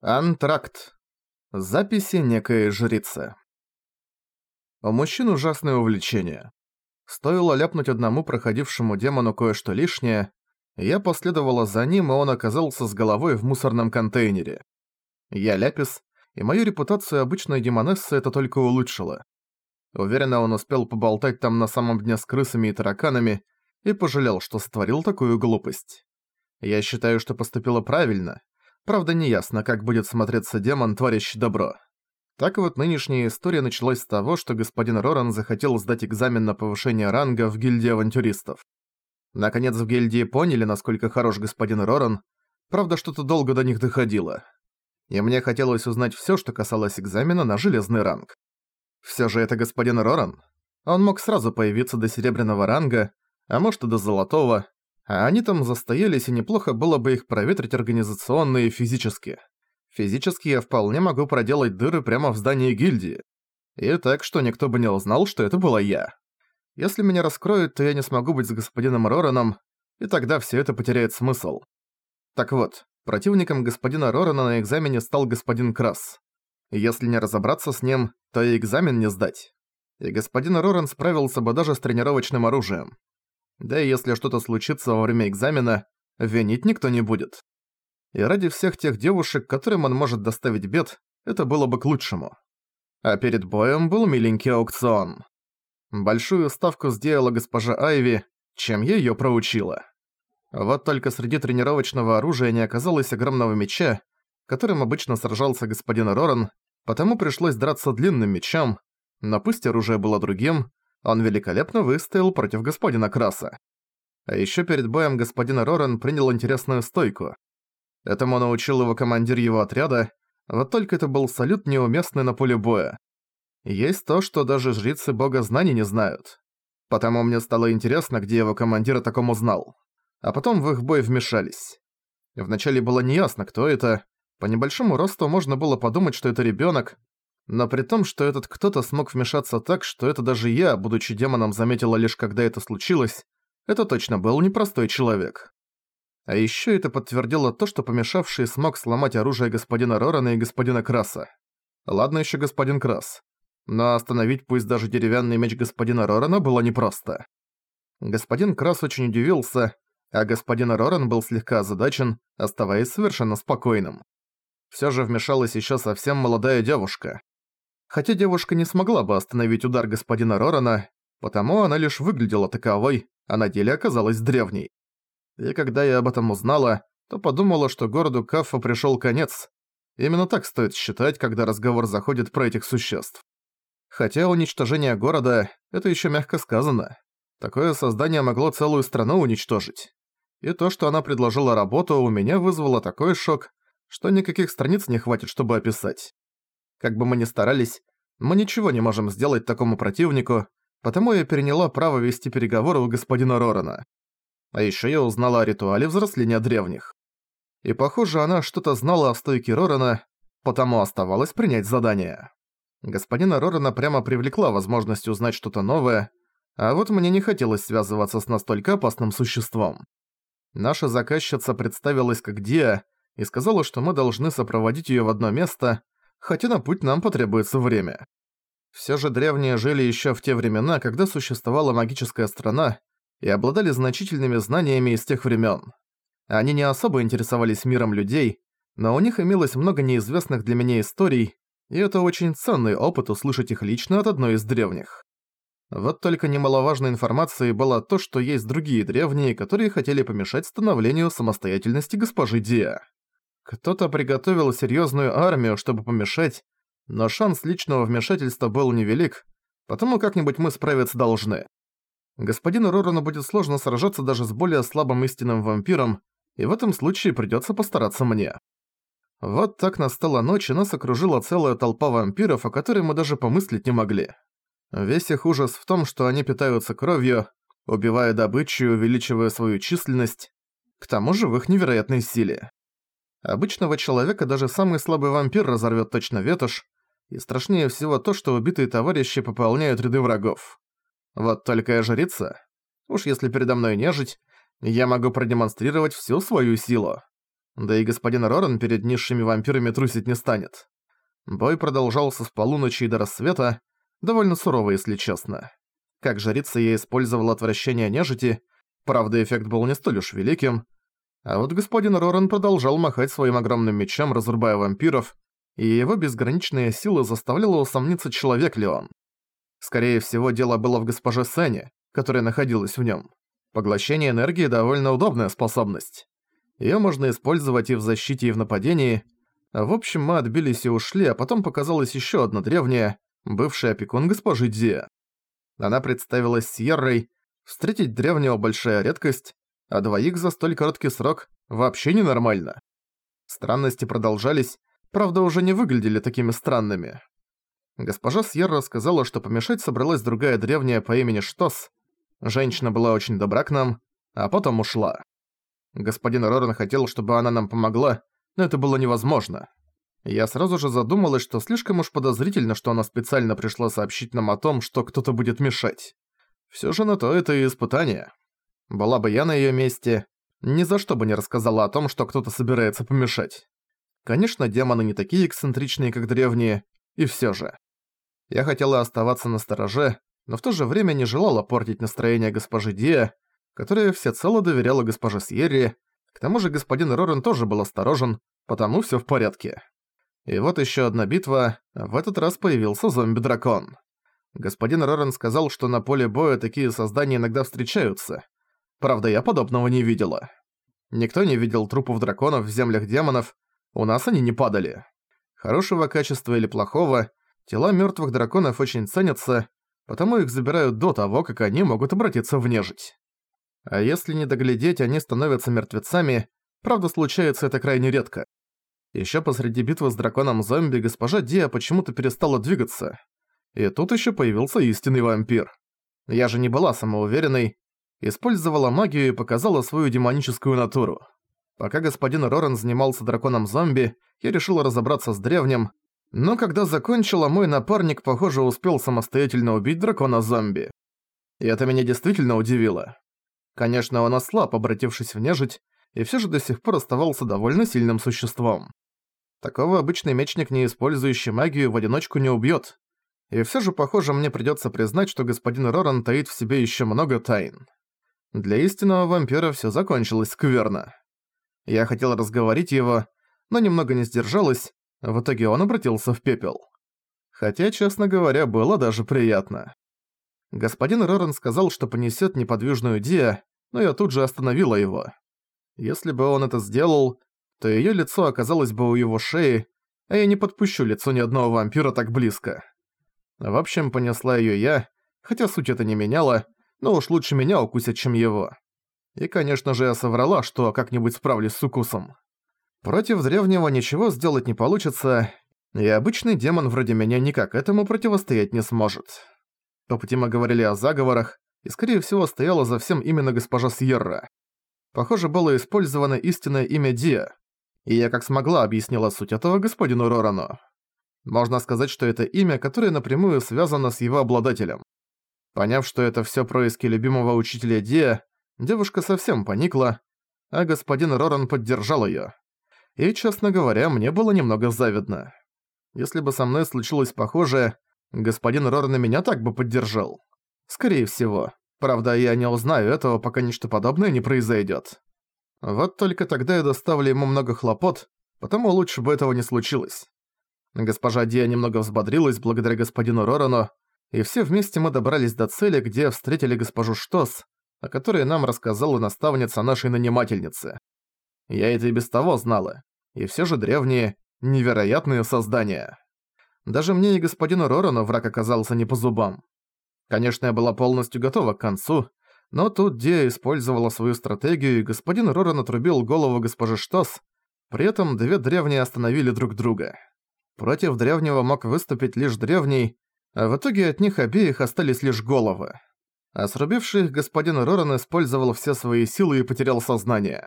Антракт. Записи некой жрицы. У мужчин ужасное увлечение. Стоило ляпнуть одному проходившему демону кое-что лишнее, я последовала за ним, и он оказался с головой в мусорном контейнере. Я ляпис, и мою репутацию обычной демонессы это только улучшило. Уверенно он успел поболтать там на самом дне с крысами и тараканами и пожалел, что сотворил такую глупость. Я считаю, что поступила правильно, Правда, неясно, как будет смотреться демон, творящий добро. Так вот, нынешняя история началась с того, что господин Роран захотел сдать экзамен на повышение ранга в гильдии авантюристов. Наконец в гильдии поняли, насколько хорош господин Роран, правда, что-то долго до них доходило. И мне хотелось узнать всё, что касалось экзамена на железный ранг. Всё же это господин Роран. Он мог сразу появиться до серебряного ранга, а может и до золотого, а они там застоялись, и неплохо было бы их проветрить организационно и физически. Физически я вполне могу проделать дыры прямо в здании гильдии. И так, что никто бы не узнал, что это была я. Если меня раскроют, то я не смогу быть с господином Рораном, и тогда все это потеряет смысл. Так вот, противником господина Рорана на экзамене стал господин Крас. если не разобраться с ним, то и экзамен не сдать. И господин Роран справился бы даже с тренировочным оружием. Да и если что-то случится во время экзамена, винить никто не будет. И ради всех тех девушек, которым он может доставить бед, это было бы к лучшему. А перед боем был миленький аукцион. Большую ставку сделала госпожа Айви, чем я её проучила. Вот только среди тренировочного оружия не оказалось огромного меча, которым обычно сражался господин Роран, потому пришлось драться длинным мечом, но пусть оружие было другим, он великолепно выстоял против господина Краса. А ещё перед боем господин Роран принял интересную стойку. Этому научил его командир его отряда, вот только это был салют неуместный на поле боя. Есть то, что даже жрицы бога знаний не знают. Потому мне стало интересно, где его командир о таком узнал. А потом в их бой вмешались. Вначале было неясно, кто это. По небольшому росту можно было подумать, что это ребёнок, но при том, что этот кто-то смог вмешаться так, что это даже я, будучи демоном, заметила лишь когда это случилось, это точно был непростой человек. А ещё это подтвердило то, что помешавший смог сломать оружие господина Рорана и господина Краса. Ладно ещё господин Крас. Но остановить пусть даже деревянный меч господина Рорана было непросто. Господин Крас очень удивился, а господин Роран был слегка озадачен, оставаясь совершенно спокойным. Всё же вмешалась ещё совсем молодая девушка. Хотя девушка не смогла бы остановить удар господина Рорана, потому она лишь выглядела таковой, а на деле оказалась древней. И когда я об этом узнала, то подумала, что городу Каффа пришёл конец. Именно так стоит считать, когда разговор заходит про этих существ. Хотя уничтожение города – это ещё мягко сказано. Такое создание могло целую страну уничтожить. И то, что она предложила работу, у меня вызвало такой шок, что никаких страниц не хватит, чтобы описать. Как бы мы ни старались, мы ничего не можем сделать такому противнику, потому я переняла право вести переговоры у господина Рорана. А ещё я узнала о ритуале взросления древних. И похоже, она что-то знала о стойке Рорана, потому оставалось принять задание. Господина Рорана прямо привлекла возможность узнать что-то новое, а вот мне не хотелось связываться с настолько опасным существом. Наша заказчица представилась как Диа и сказала, что мы должны сопроводить её в одно место, хотя на путь нам потребуется время. Все же древние жили еще в те времена, когда существовала магическая страна и обладали значительными знаниями из тех времен. Они не особо интересовались миром людей, но у них имелось много неизвестных для меня историй, и это очень ценный опыт услышать их лично от одной из древних. Вот только немаловажной информацией было то, что есть другие древние, которые хотели помешать становлению самостоятельности госпожи Диа. Кто-то приготовил серьезную армию, чтобы помешать, но шанс личного вмешательства был невелик, потому как-нибудь мы справиться должны. Господину Рорану будет сложно сражаться даже с более слабым истинным вампиром, и в этом случае придется постараться мне. Вот так настала ночь, и нас окружила целая толпа вампиров, о которой мы даже помыслить не могли. Весь их ужас в том, что они питаются кровью, убивая добычу и увеличивая свою численность, к тому же в их невероятной силе. Обычного человека даже самый слабый вампир разорвет точно ветошь, и страшнее всего то, что убитые товарищи пополняют ряды врагов. Вот только я жрица. Уж если передо мной нежить, я могу продемонстрировать всю свою силу. Да и господин Роран перед низшими вампирами трусить не станет. Бой продолжался с полуночи до рассвета, довольно сурово, если честно. Как жрица я использовала отвращение нежити, правда эффект был не столь уж великим, а вот господин Роран продолжал махать своим огромным мечом, разрубая вампиров, и его безграничная сила заставляла усомниться, человек ли он. Скорее всего, дело было в госпоже Сэне, которая находилась в нем. Поглощение энергии – довольно удобная способность. Её можно использовать и в защите, и в нападении. В общем, мы отбились и ушли, а потом показалась ещё одна древняя, бывшая опекун госпожи Ди. Она представилась Сьеррой, встретить древнего большая редкость, а двоих за столь короткий срок вообще ненормально. Странности продолжались, правда уже не выглядели такими странными. Госпожа Сьерра сказала, что помешать собралась другая древняя по имени Штос, Женщина была очень добра к нам, а потом ушла. Господин Рорен хотел, чтобы она нам помогла, но это было невозможно. Я сразу же задумалась, что слишком уж подозрительно, что она специально пришла сообщить нам о том, что кто-то будет мешать. Всё же на то это и испытание. Была бы я на её месте, ни за что бы не рассказала о том, что кто-то собирается помешать. Конечно, демоны не такие эксцентричные, как древние, и всё же. Я хотела оставаться на стороже, но в то же время не желала портить настроение госпожи Диа, которая всецело доверяла госпоже Сьерри, к тому же господин Рорен тоже был осторожен, потому всё в порядке. И вот ещё одна битва, в этот раз появился зомби-дракон. Господин Рорен сказал, что на поле боя такие создания иногда встречаются. Правда, я подобного не видела. Никто не видел трупов драконов в землях демонов, у нас они не падали. Хорошего качества или плохого, тела мёртвых драконов очень ценятся, потому их забирают до того, как они могут обратиться в нежить. А если не доглядеть, они становятся мертвецами, правда случается это крайне редко. Ещё посреди битвы с драконом-зомби госпожа Диа почему-то перестала двигаться. И тут ещё появился истинный вампир. Я же не была самоуверенной, использовала магию и показала свою демоническую натуру. Пока господин Роран занимался драконом-зомби, я решила разобраться с древним, но когда закончила, мой напарник, похоже, успел самостоятельно убить дракона-зомби. И это меня действительно удивило. Конечно, он ослаб, обратившись в нежить, и все же до сих пор оставался довольно сильным существом. Такого обычный мечник, не использующий магию, в одиночку не убьет. И все же, похоже, мне придется признать, что господин Роран таит в себе еще много тайн. Для истинного вампира все закончилось скверно. Я хотел разговорить его, но немного не сдержалась, в итоге он обратился в пепел. Хотя, честно говоря, было даже приятно. Господин Рорен сказал, что понесет неподвижную Диа, но я тут же остановила его. Если бы он это сделал, то ее лицо оказалось бы у его шеи, а я не подпущу лицо ни одного вампира так близко. В общем, понесла ее я, хотя суть это не меняла, но уж лучше меня укусят, чем его. И, конечно же, я соврала, что как-нибудь справлюсь с укусом. Против древнего ничего сделать не получится, и обычный демон вроде меня никак этому противостоять не сможет. По пути мы говорили о заговорах, и скорее всего стояла за всем именно госпожа Сьерра. Похоже, было использовано истинное имя Диа, и я как смогла объяснила суть этого господину Рорану. Можно сказать, что это имя, которое напрямую связано с его обладателем. Поняв, что это все происки любимого учителя Диа, девушка совсем поникла, а господин Роран поддержал ее. И, честно говоря, мне было немного завидно. Если бы со мной случилось похожее, господин Рор на меня так бы поддержал. Скорее всего. Правда, я не узнаю этого, пока ничто подобное не произойдет. Вот только тогда я доставлю ему много хлопот, потому лучше бы этого не случилось. Госпожа Дия немного взбодрилась благодаря господину Рорану, и все вместе мы добрались до цели, где встретили госпожу Штос, о которой нам рассказала наставница нашей нанимательницы. Я это и без того знала, и все же древние, невероятные создания. Даже мне и господину Рорану враг оказался не по зубам. Конечно, я была полностью готова к концу, но тут Диа использовала свою стратегию, и господин Роран отрубил голову госпожи Штос, при этом две древние остановили друг друга. Против древнего мог выступить лишь древний, в итоге от них обеих остались лишь головы. А срубивший их господин Роран использовал все свои силы и потерял сознание.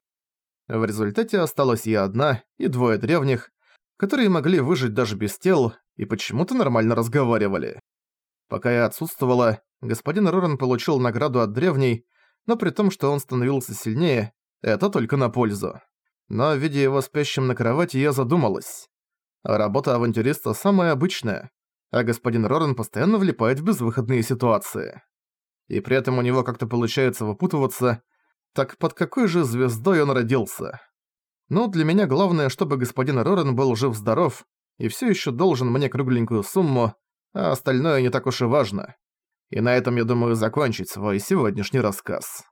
В результате осталась я одна и двое древних, которые могли выжить даже без тел и почему-то нормально разговаривали. Пока я отсутствовала, господин Роран получил награду от древней, но при том, что он становился сильнее, это только на пользу. Но, видя его спящим на кровати, я задумалась. Работа авантюриста самая обычная, а господин Рорен постоянно влипает в безвыходные ситуации. И при этом у него как-то получается выпутываться, так под какой же звездой он родился? Ну, для меня главное, чтобы господин Рорен был жив-здоров и все еще должен мне кругленькую сумму, а остальное не так уж и важно. И на этом, я думаю, закончить свой сегодняшний рассказ.